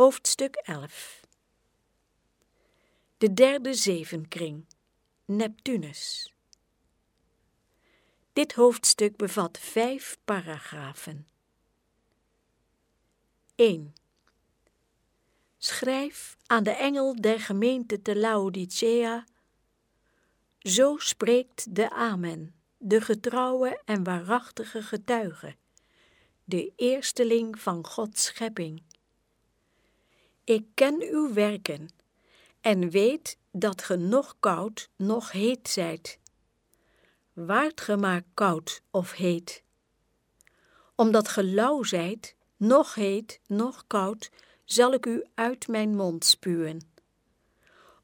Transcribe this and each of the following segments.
Hoofdstuk 11 De derde zevenkring, Neptunus. Dit hoofdstuk bevat vijf paragrafen. 1. Schrijf aan de engel der gemeente te Laodicea. Zo spreekt de Amen, de getrouwe en waarachtige getuige, de eersteling van Gods schepping. Ik ken uw werken en weet dat ge nog koud, nog heet zijt. Waart ge maar koud of heet. Omdat ge lauw zijt, nog heet, nog koud, zal ik u uit mijn mond spuwen.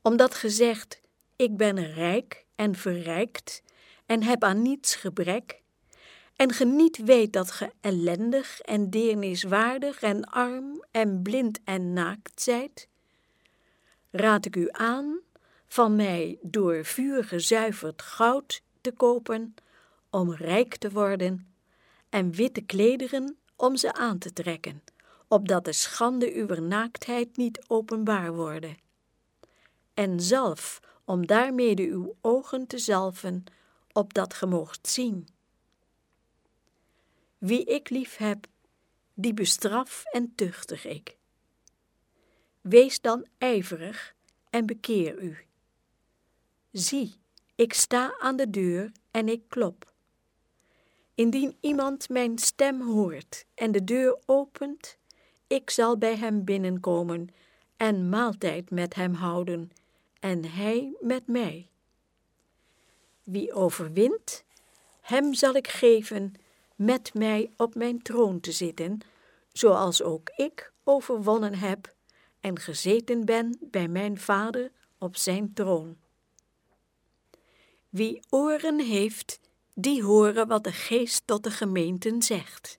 Omdat ge zegt, ik ben rijk en verrijkt en heb aan niets gebrek, en ge niet weet dat ge ellendig en deerniswaardig en arm en blind en naakt zijt, raad ik u aan van mij door vuur gezuiverd goud te kopen om rijk te worden en witte klederen om ze aan te trekken, opdat de schande uw naaktheid niet openbaar worde. En zalf om daarmede uw ogen te zalven, opdat ge moogt zien. Wie ik lief heb, die bestraf en tuchtig ik. Wees dan ijverig en bekeer u. Zie, ik sta aan de deur en ik klop. Indien iemand mijn stem hoort en de deur opent, ik zal bij hem binnenkomen en maaltijd met hem houden, en hij met mij. Wie overwint, hem zal ik geven met mij op mijn troon te zitten, zoals ook ik overwonnen heb en gezeten ben bij mijn vader op zijn troon. Wie oren heeft, die horen wat de geest tot de gemeenten zegt.